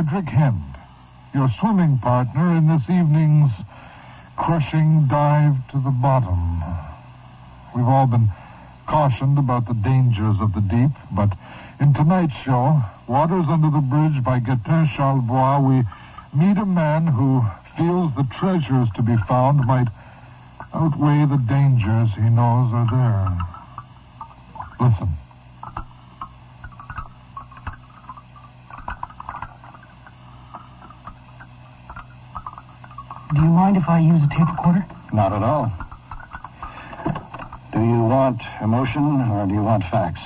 Frederick Hend, your swimming partner in this evening's crushing dive to the bottom. We've all been cautioned about the dangers of the deep, but in tonight's show, Waters Under the Bridge by Gaetan Charlebois, we meet a man who feels the treasures to be found might outweigh the dangers he knows are there. Do you mind if I use a tape recorder? Not at all. Do you want emotion or do you want facts?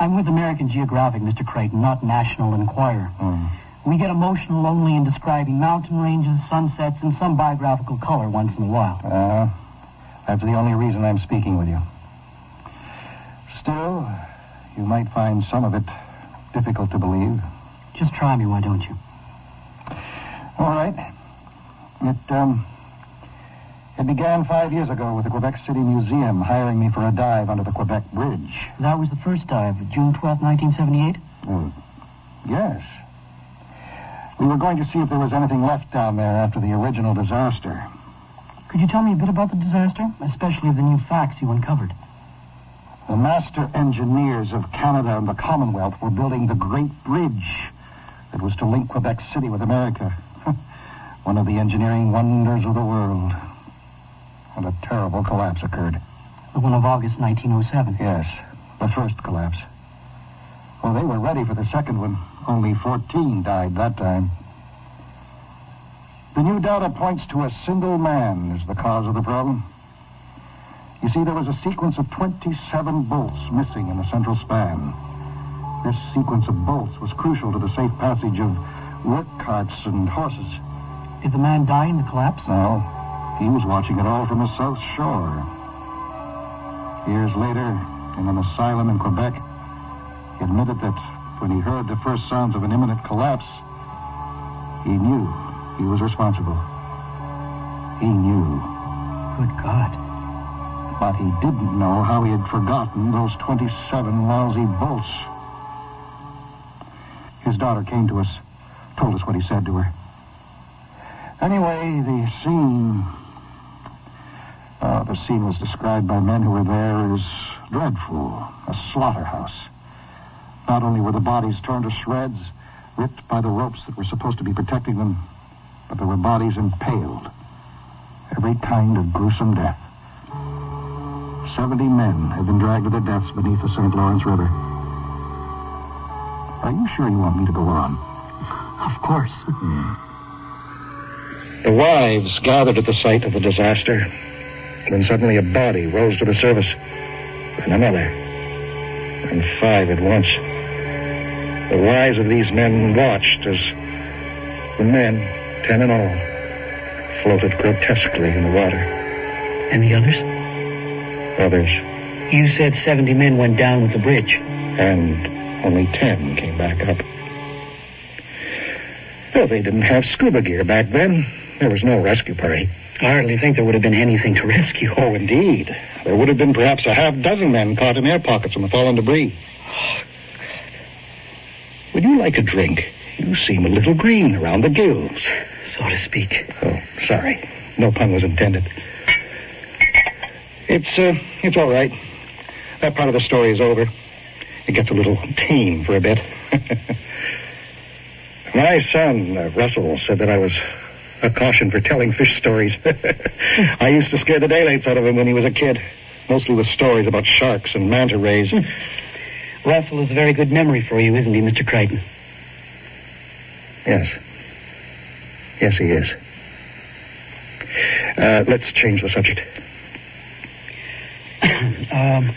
I'm with American Geographic, Mr. Creighton, not National Enquirer. Hmm. We get emotional only in describing mountain ranges, sunsets, and some biographical color once in a while. Uh, that's the only reason I'm speaking with you. Still, you might find some of it difficult to believe. Just try me, why don't you? All right. It, um, it began five years ago with the Quebec City Museum hiring me for a dive under the Quebec Bridge. That was the first dive, June 12, 1978? Well, yes. We were going to see if there was anything left down there after the original disaster. Could you tell me a bit about the disaster, especially the new facts you uncovered? The master engineers of Canada and the Commonwealth were building the Great Bridge that was to link Quebec City with America. One of the engineering wonders of the world. And a terrible collapse occurred. The one of August 1907. Yes, the first collapse. Well, they were ready for the second one. Only 14 died that time. The new data points to a single man as the cause of the problem. You see, there was a sequence of 27 bolts missing in the central span. This sequence of bolts was crucial to the safe passage of work carts and horses. Did the man die in the collapse? No, he was watching it all from the South Shore. Years later, in an asylum in Quebec, he admitted that when he heard the first sounds of an imminent collapse, he knew he was responsible. He knew. Good God. But he didn't know how he had forgotten those 27 lousy bolts. His daughter came to us, told us what he said to her. Anyway, the scene. Uh, the scene was described by men who were there as dreadful, a slaughterhouse. Not only were the bodies torn to shreds, ripped by the ropes that were supposed to be protecting them, but there were bodies impaled. Every kind of gruesome death. Seventy men have been dragged to their deaths beneath the St. Lawrence River. Are you sure you want me to go on? Of course. The wives gathered at the site of the disaster. Then suddenly a body rose to the surface. And another. And five at once. The wives of these men watched as the men, ten in all, floated grotesquely in the water. And the others? Others. You said 70 men went down with the bridge. And only ten came back up. Well, they didn't have scuba gear back then. There was no rescue party. I hardly think there would have been anything to rescue. Oh, indeed. There would have been perhaps a half dozen men caught in air pockets from the fallen debris. Would you like a drink? You seem a little green around the gills. So to speak. Oh, sorry. No pun was intended. It's, uh, it's all right. That part of the story is over. It gets a little tame for a bit. My son, uh, Russell, said that I was a caution for telling fish stories. I used to scare the daylights out of him when he was a kid, mostly with stories about sharks and manta rays. Russell has a very good memory for you, isn't he, Mr. Crichton? Yes. Yes, he is. Uh, let's change the subject. um,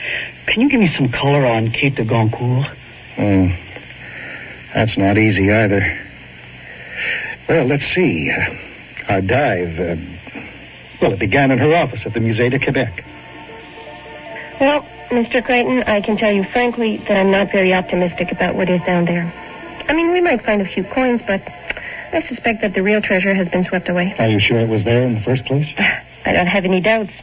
can you give me some color on Kate de Goncourt? Hmm. That's not easy either. Well, let's see. Our dive, uh, well, it began in her office at the Musée de Quebec. Well, Mr. Creighton, I can tell you frankly that I'm not very optimistic about what is down there. I mean, we might find a few coins, but I suspect that the real treasure has been swept away. Are you sure it was there in the first place? I don't have any doubts.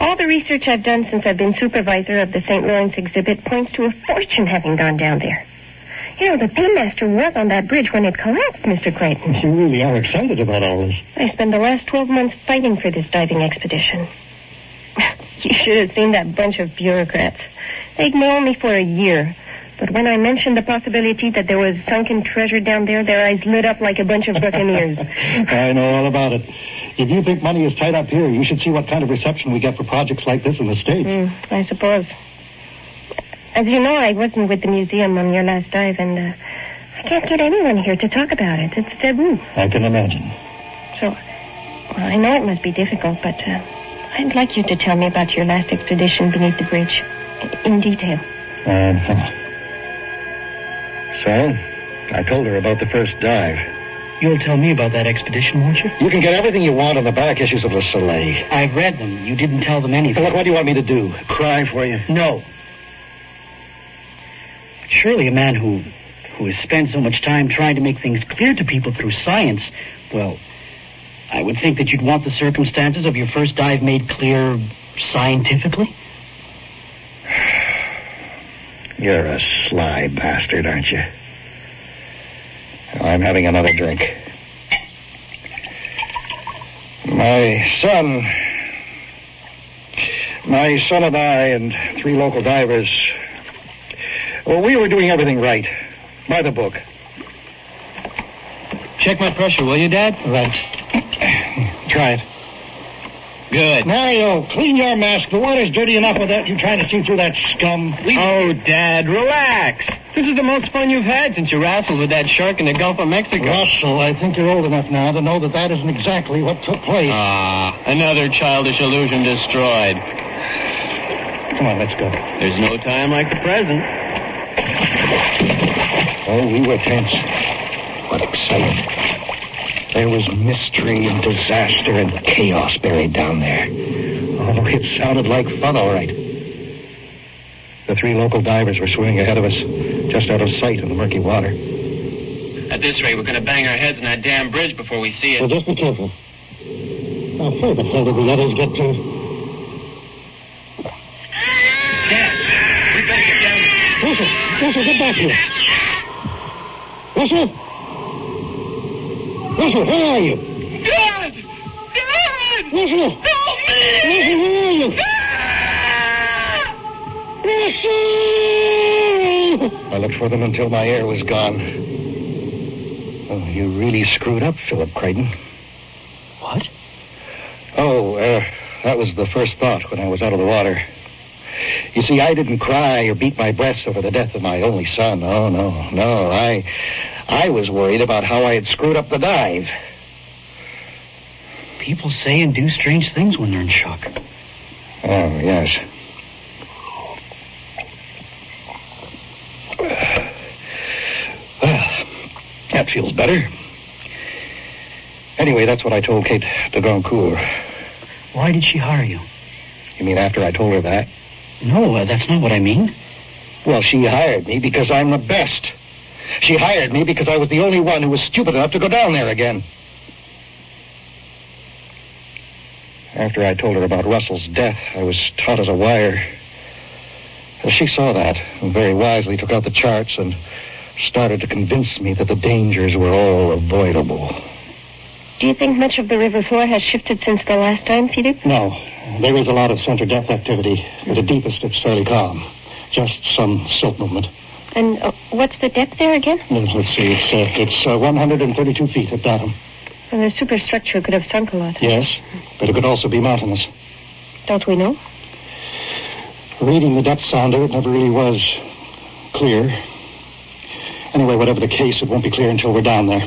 All the research I've done since I've been supervisor of the St. Lawrence exhibit points to a fortune having gone down there. Know, the paymaster was on that bridge when it collapsed, Mr. Creighton. You really are excited about all this. I spent the last 12 months fighting for this diving expedition. you should have seen that bunch of bureaucrats. They ignored me for a year. But when I mentioned the possibility that there was sunken treasure down there, their eyes lit up like a bunch of buccaneers. I know all about it. If you think money is tight up here, you should see what kind of reception we get for projects like this in the States. Mm, I suppose. As you know, I wasn't with the museum on your last dive, and uh, I can't get anyone here to talk about it. It's taboo. I can imagine. So, well, I know it must be difficult, but uh, I'd like you to tell me about your last expedition beneath the bridge, in detail. Uh, so, I told her about the first dive. You'll tell me about that expedition, won't you? You can get everything you want on the back issues of the Soleil. I've read them. You didn't tell them anything. Look, what do you want me to do? Cry for you? No. Surely a man who who has spent so much time trying to make things clear to people through science, well, I would think that you'd want the circumstances of your first dive made clear scientifically. You're a sly bastard, aren't you? I'm having another drink. My son. My son and I and three local divers. Well, we were doing everything right. By the book. Check my pressure, will you, Dad? Right. Try it. Good. Mario, clean your mask. The water's dirty enough without you trying to see through that scum. Oh, Dad, relax. This is the most fun you've had since you wrestled with that shark in the Gulf of Mexico. Russell, I think you're old enough now to know that that isn't exactly what took place. Ah, another childish illusion destroyed. Come on, let's go. There's no time like the present. Oh, we were tense. What excitement. There was mystery and disaster and chaos buried down there. Oh, it sounded like fun, all right. The three local divers were swimming ahead of us, just out of sight in the murky water. At this rate, we're going to bang our heads on that damn bridge before we see it. Well, just be careful. Now, where the hell did the others get to? Dad, we better get down there. Russell, get back here. Russell? Russell, where are you? Dad! Dad! Russell! Help me! Russell, where are you? Russell! I looked for them until my air was gone. Oh, you really screwed up, Philip Crichton. What? Oh, uh, that was the first thought when I was out of the water. You see, I didn't cry or beat my breast over the death of my only son. Oh, no, no. I, I was worried about how I had screwed up the dive. People say and do strange things when they're in shock. Oh, yes. Well, that feels better. Anyway, that's what I told Kate de Goncourt. Why did she hire you? You mean after I told her that? No, uh, that's not what I mean. Well, she hired me because I'm the best. She hired me because I was the only one who was stupid enough to go down there again. After I told her about Russell's death, I was taut as a wire. Well, she saw that and very wisely took out the charts and started to convince me that the dangers were all avoidable. Do you think much of the river floor has shifted since the last time, Philip? No, there is a lot of center depth activity. At the deepest, it's fairly calm. Just some silt movement. And uh, what's the depth there again? Let's see, it's, uh, it's uh, 132 feet at bottom. Well, the superstructure could have sunk a lot. Yes, but it could also be mountainous. Don't we know? Reading the depth sounder, it never really was clear. Anyway, whatever the case, it won't be clear until we're down there.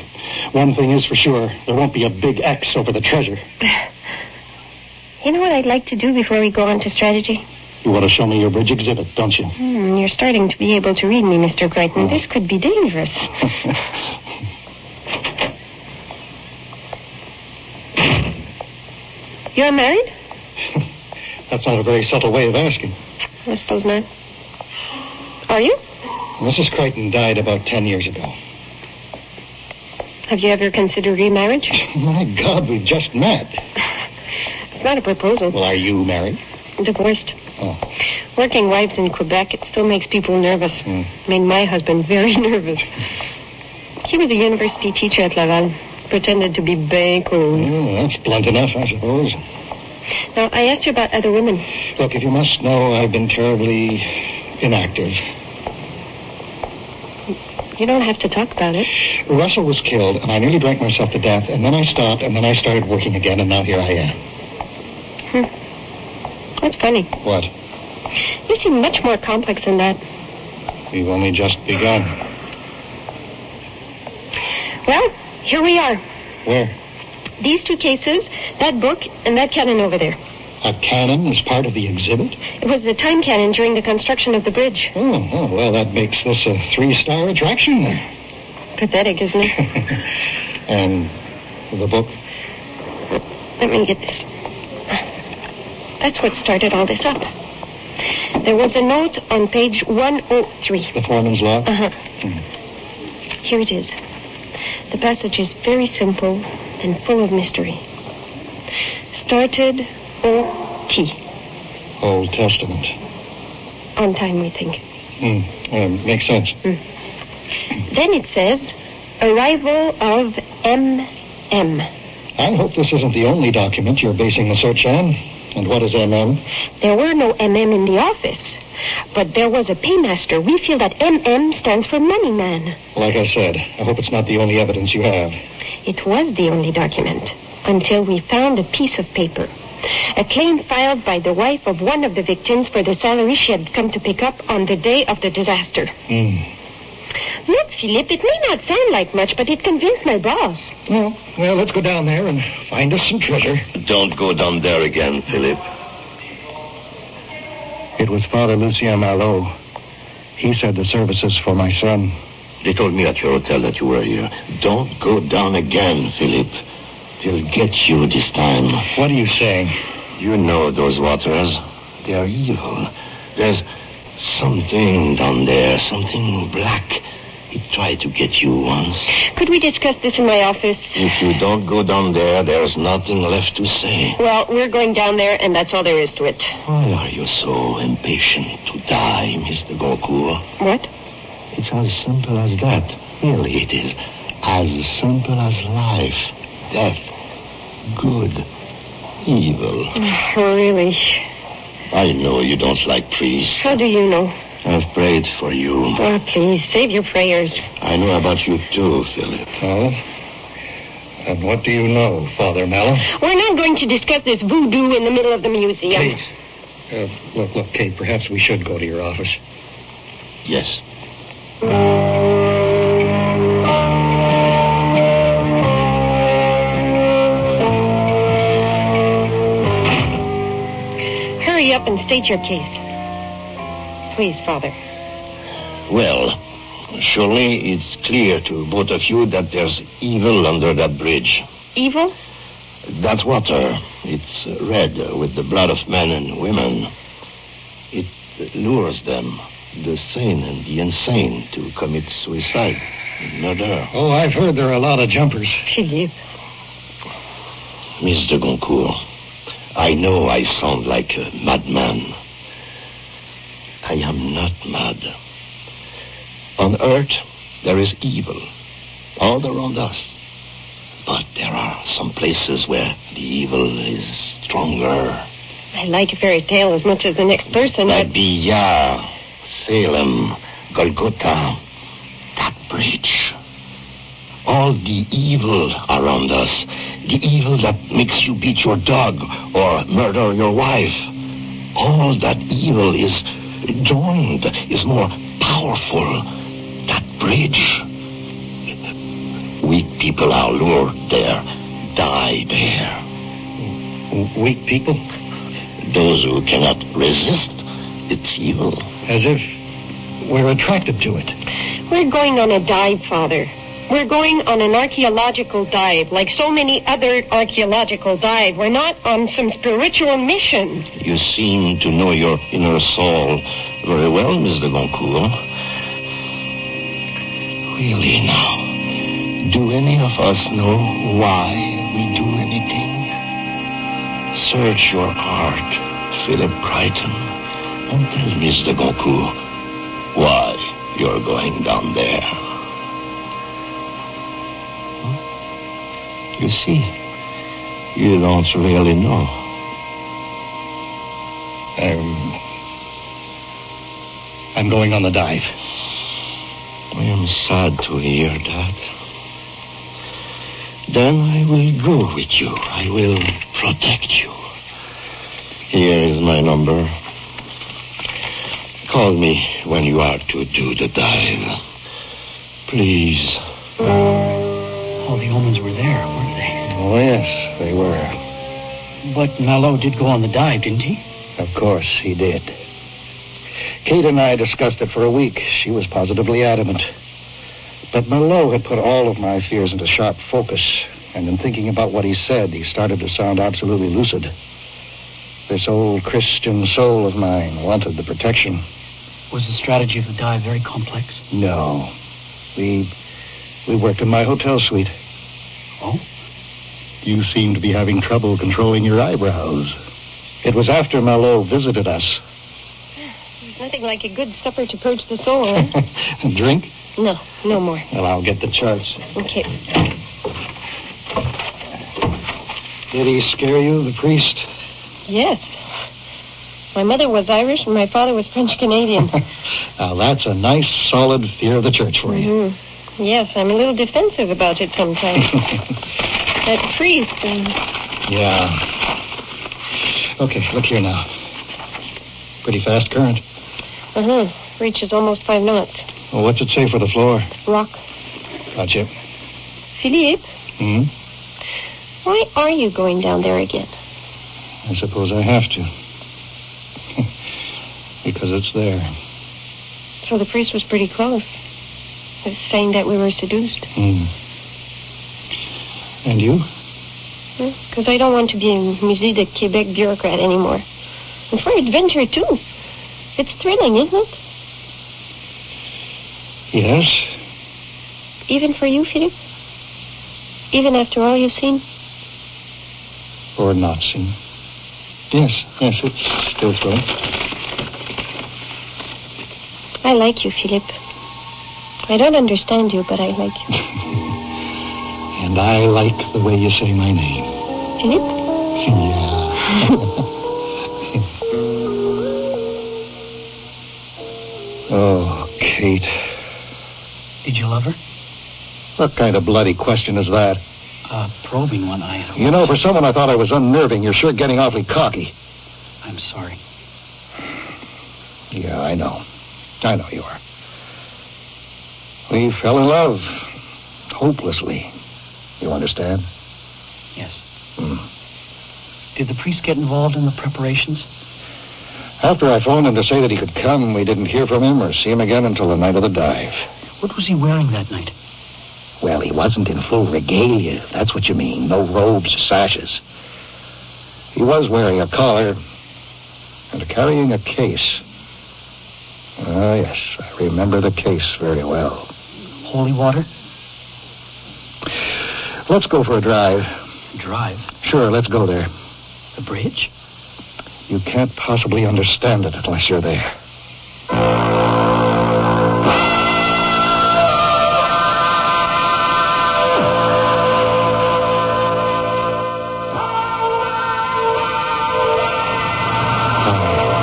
One thing is for sure, there won't be a big X over the treasure. You know what I'd like to do before we go on to strategy? You want to show me your bridge exhibit, don't you? Hmm, you're starting to be able to read me, Mr. Crichton. This could be dangerous. You're married? That's not a very subtle way of asking. I suppose not. Are you? Mrs. Crichton died about ten years ago. Have you ever considered remarriage? My God, we just met. It's not a proposal. Well, are you married? Divorced. Oh. Working wives in Quebec, it still makes people nervous. Hmm. Made my husband very nervous. He was a university teacher at Laval. Pretended to be cool. Oh, that's blunt enough, I suppose. Now, I asked you about other women. Look, if you must know, I've been terribly inactive. You don't have to talk about it. Russell was killed, and I nearly drank myself to death, and then I stopped, and then I started working again, and now here I am. Hmm. That's funny. What? You seem much more complex than that. We've only just begun. Well, here we are. Where? These two cases, that book, and that cannon over there. A cannon is part of the exhibit? It was the time cannon during the construction of the bridge. Oh, oh well, that makes this a three-star attraction. Pathetic, isn't it? and the book? Let me get this. That's what started all this up. There was a note on page 103. The foreman's log? Uh-huh. Here it is. The passage is very simple and full of mystery. Started O.T. Old Testament. On time, we think. Hmm. Uh, makes sense. Then it says, arrival of M.M. I hope this isn't the only document you're basing the search on. And what is MM? There were no MM in the office, but there was a paymaster. We feel that MM stands for money man. Like I said, I hope it's not the only evidence you have. It was the only document until we found a piece of paper. A claim filed by the wife of one of the victims for the salary she had come to pick up on the day of the disaster. Hmm. Look, Philippe, it may not sound like much, but it convinced my boss. Well, well, let's go down there and find us some treasure. Don't go down there again, Philip. It was Father Lucien Malot. He said the services for my son. They told me at your hotel that you were here. Don't go down again, Philip. They'll get you this time. What are you saying? You know those waters. They are evil. There's something down there, something black. He tried to get you once. Could we discuss this in my office? If you don't go down there, there's nothing left to say. Well, we're going down there, and that's all there is to it. Why are you so impatient to die, Mr. Goncourt? What? It's as simple as that. Really, it is. As simple as life, death, good, evil. Really? I know you don't like priests. How do you know? I've prayed for you. Oh, please, save your prayers. I know about you too, Philip. Oh? And what do you know, Father Mallow? We're not going to discuss this voodoo in the middle of the museum. Kate. Uh, look, look, Kate, perhaps we should go to your office. Yes. Hurry up and state your case. Please, Father. Well, surely it's clear to both of you that there's evil under that bridge. Evil? That water, it's red with the blood of men and women. It lures them, the sane and the insane, to commit suicide, murder. Oh, I've heard there are a lot of jumpers. Philippe. Mr. Goncourt, I know I sound like a madman. I am not mad. On earth, there is evil all around us. But there are some places where the evil is stronger. I like a fairy tale as much as the next person. Like but Bia, Salem, Golgotha, that bridge. All the evil around us. The evil that makes you beat your dog or murder your wife. All that evil is joined, is more powerful. That bridge. Weak people are lured there, die there. Weak people? Those who cannot resist its evil. As if we're attracted to it. we're going on a dive, Father. We're going on an archaeological dive, like so many other archaeological dives. We're not on some spiritual mission. You seem to know your inner soul very well, Mr. Goncourt. Really now, do any of us know why we do anything? Search your heart, Philip Crichton, And tell Mr. Goku why you're going down there. You see, you don't really know. I'm. I'm going on the dive. I am sad to hear that. Then I will go with you. I will protect you. Here is my number. Call me when you are to do the dive. Please. All the omens were there, weren't they? Oh, yes, they were. But Mallow did go on the dive, didn't he? Of course, he did. Kate and I discussed it for a week. She was positively adamant. But Malot had put all of my fears into sharp focus, and in thinking about what he said, he started to sound absolutely lucid. This old Christian soul of mine wanted the protection. Was the strategy of the dive very complex? No. We we worked in my hotel suite. Oh? You seem to be having trouble controlling your eyebrows. It was after Malot visited us. There's nothing like a good supper to purge the soul, eh? Drink? no, no more. Well, I'll get the charts. Okay. Did he scare you, the priest? Yes. My mother was Irish and my father was French Canadian. Now, that's a nice, solid fear of the church for you. hmm Yes, I'm a little defensive about it sometimes. that priest, um, Yeah. Okay, look here now. Pretty fast current. uh-huh, reaches almost five knots. Well, what's it say for the floor? Rock. Gotcha. Philippe, Hmm? why are you going down there again? I suppose I have to. because it's there. So the priest was pretty close. He was saying that we were seduced. Hmm. And you? Because I don't want to be a Musée de Quebec bureaucrat anymore. And for adventure, too. It's thrilling, isn't it? Yes. Even for you, Philippe? Even after all you've seen? Or not seen. Yes, yes, it's still thrilling. I like you, Philippe. I don't understand you, but I like you. And I like the way you say my name. Philippe? yeah. oh, Kate. Did you love her? What kind of bloody question is that? A probing one, I. Am. You know, for someone I thought I was unnerving, you're sure getting awfully cocky. I'm sorry. Yeah, I know. I know you are. We fell in love. Hopelessly. You understand? Yes. Hmm. Did the priest get involved in the preparations? After I phoned him to say that he could come, we didn't hear from him or see him again until the night of the dive. What was he wearing that night? Well, he wasn't in full regalia, that's what you mean. No robes or sashes. He was wearing a collar and carrying a case. Ah, yes, I remember the case very well. Holy water? Let's go for a drive. Drive? Sure, let's go there. The bridge? You can't possibly understand it unless you're there.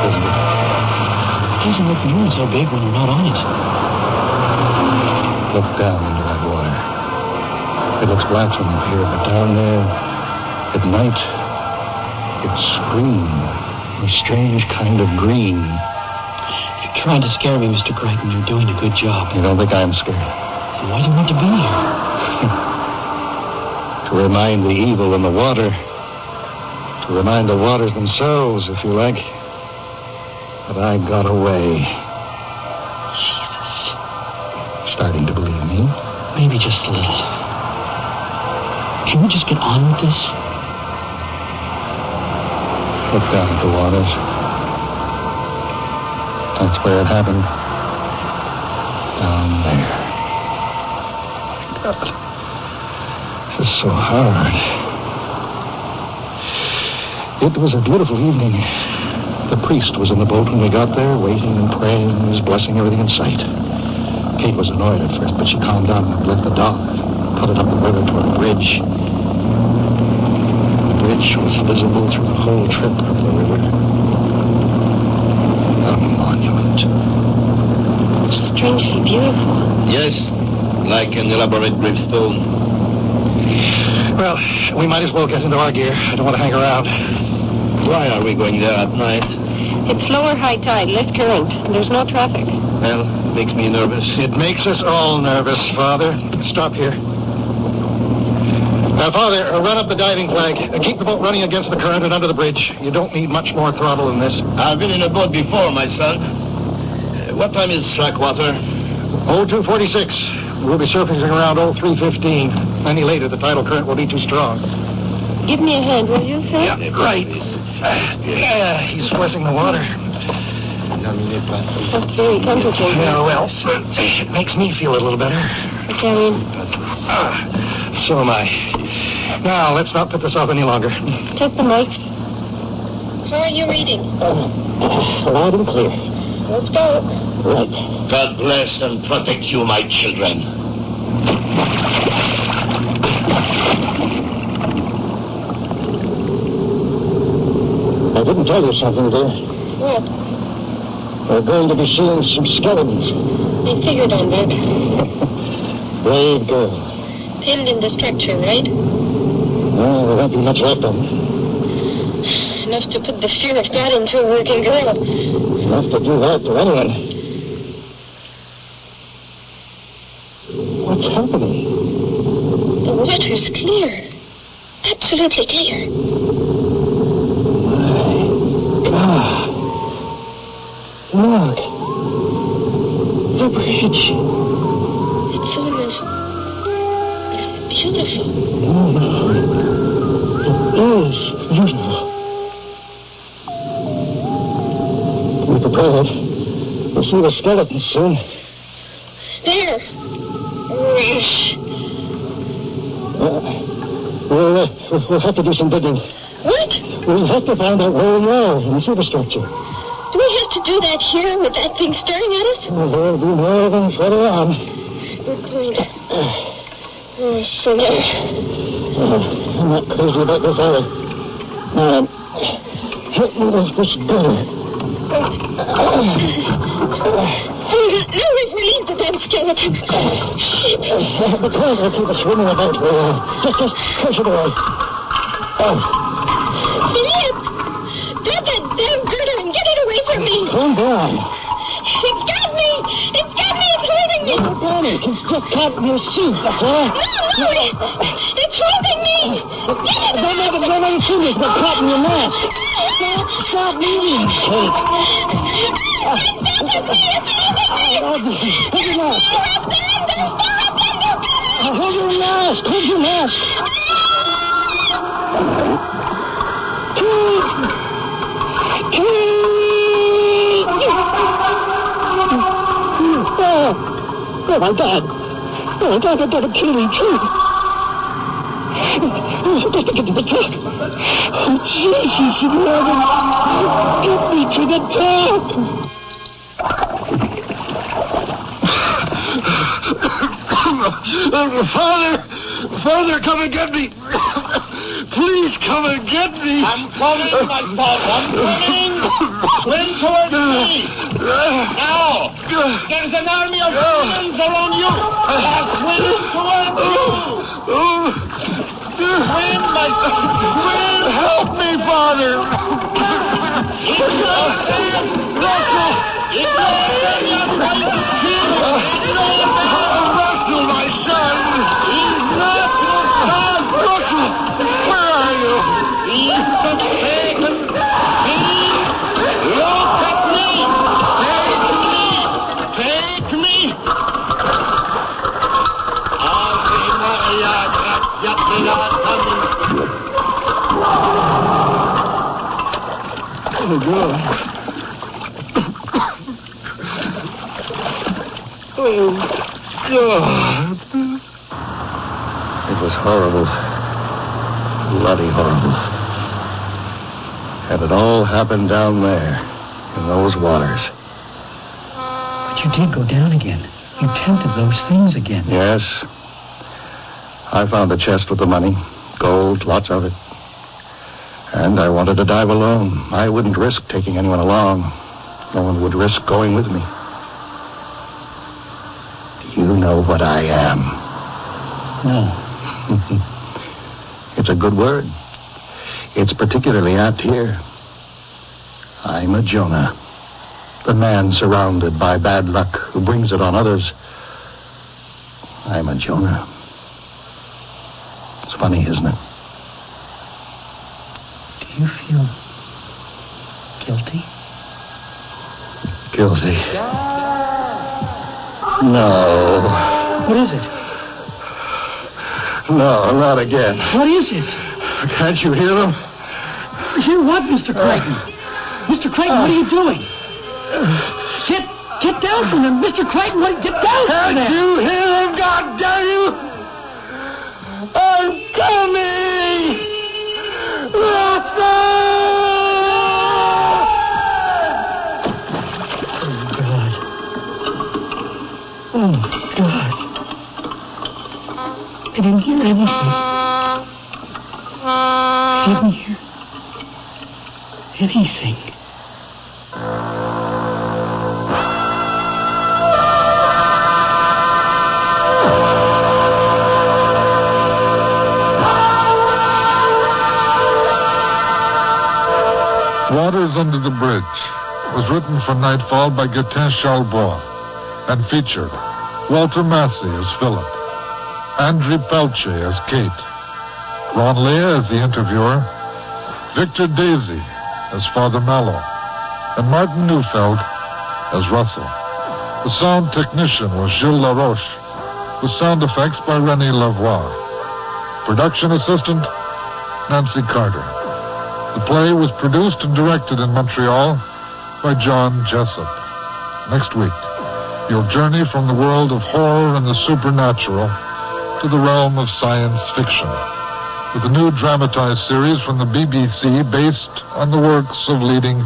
Isn't it? Doesn't look nearly so big when you're not on it. Look down looks black from up here, but down there, at night, it's green. A strange kind of green. You're trying to scare me, Mr. Crichton. You're doing a good job. You don't think I'm scared? Why do you want to be here? To remind the evil in the water. To remind the waters themselves, if you like. That I got away. Jesus. Starting to believe me? Maybe just a little. Can we just get on with this? Look down at the waters. That's where it happened. Down there. My God. This is so hard. It was a beautiful evening. The priest was in the boat when we got there, waiting and praying and was blessing everything in sight. Kate was annoyed at first, but she calmed down and let the dog put it up the river toward the bridge. The bridge was visible through the whole trip of the river. A monument. Strangely beautiful. Yes, like an elaborate gravestone. Well, we might as well get into our gear. I don't want to hang around. Why are we going there at night? It's lower high tide, less current. and There's no traffic. Well, it makes me nervous. It makes us all nervous, Father. Stop here. Now, Father, uh, run up the diving flag. Uh, keep the boat running against the current and under the bridge. You don't need much more throttle than this. I've been in a boat before, my son. Uh, what time is Slackwater? 0246. We'll be surfacing around 0315. Any later, the tidal current will be too strong. Give me a hand, will you, sir? Right. Yeah, he's flushing the water. That's very comforting. Yeah, well, it makes me feel a little better. Carry Ah, so am I. Now, let's not put this off any longer. Take the mics. How are you reading? Um, loud and clear. Let's go. Right. God bless and protect you, my children. I didn't tell you something, dear. What? We're going to be seeing some skeletons. I figured on that. Brave girl. Pinned in the structure, right? Well, there won't be much left of them. Enough to put the fear of God into a working girl. Enough to do that to anyone. What's happening? The water's clear. Absolutely clear. We'll see the skeletons soon. There. Uh, we'll, uh, we'll- have to do some digging. What? We'll have to find out where we are in the superstructure. Do we have to do that here with that thing staring at us? Well, there'll be more of them further on. Good point. Oh, so yes. I'm not crazy about this either. Now, help me with this gutter. We've relieved the damn skeleton. Shit. Uh, The current will keep us swimming about. Uh, just, just push it away. Oh, Philip! Grab that damn girder and get it away from me. calm down. Me. Oh, it's just caught in your suit, that's all. No, no. It, it's holding me. It Don't make it run on suit. It's got caught in your mask. Stop, stop moving, Kate. Hold your mask. Hold your mask. Hold your mask. Oh, oh my God. Oh my God, I've got a killing too. Oh, get to the truck. Oh, Jesus, Lord. Get me to the top. Uh, Father, Father, come and get me. Please come and get me. I'm coming, my son. I'm coming. Swim towards me. Now. There's an army of demons around you. Now swim towards you. Swim, my son. Swim. Help me, Father. It's not safe. Russell. It's not safe. You're trying to kill him. It's not. Russell, my son. He's not your son. Russell, where are you? Oh, God. Oh, God. It was horrible. Bloody horrible. And it all happened down there, in those waters. But you did go down again. You tempted those things again. Yes. I found the chest with the money. Gold, lots of it. And I wanted to dive alone. I wouldn't risk taking anyone along. No one would risk going with me. Do you know what I am? No. Hmm. It's a good word. It's particularly apt here. I'm a Jonah. The man surrounded by bad luck who brings it on others. I'm a Jonah. It's funny, isn't it? You feel guilty? Guilty. Ah! No. What is it? No, not again. What is it? Can't you hear them? Hear what, Mr. Creighton? Mr. Creighton, what are you doing? Get get down from them, Mr. Creighton. What? Get down from them. you hear them, God damn you? I'm coming! Oh God. Oh, I didn't hear anything. I didn't hear anything. Waters Under the Bridge was written for Nightfall by Gaetan Charlebois and featured Walter Massey as Philip, Andrew Pelche as Kate, Ron Lea as the interviewer, Victor Désy as Father Mallow, and Martin Neufeld as Russell. The sound technician was Gilles LaRoche, with sound effects by Rennie Lavoie. Production assistant, Nancy Carter. The play was produced and directed in Montreal by John Jessup. Next week, you'll journey from the world of horror and the supernatural to the realm of science fiction with a new dramatized series from the BBC based on the works of leading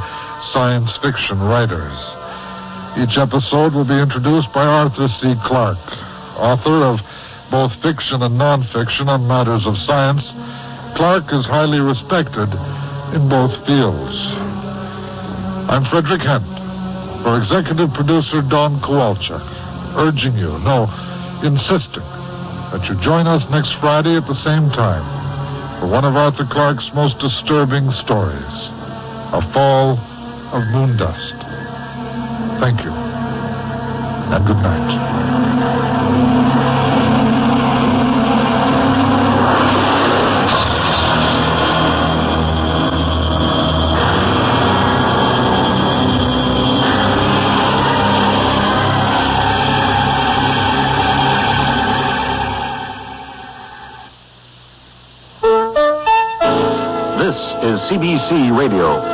science fiction writers. Each episode will be introduced by Arthur C. Clarke, author of both fiction and nonfiction on matters of science. Clarke is highly respected in both fields. I'm Frederick Hent for executive producer Don Kowalczyk, urging you, no, insisting that you join us next Friday at the same time for one of Arthur Clarke's most disturbing stories, A Fall of Moon Dust. Thank you, and good night. CBC Radio.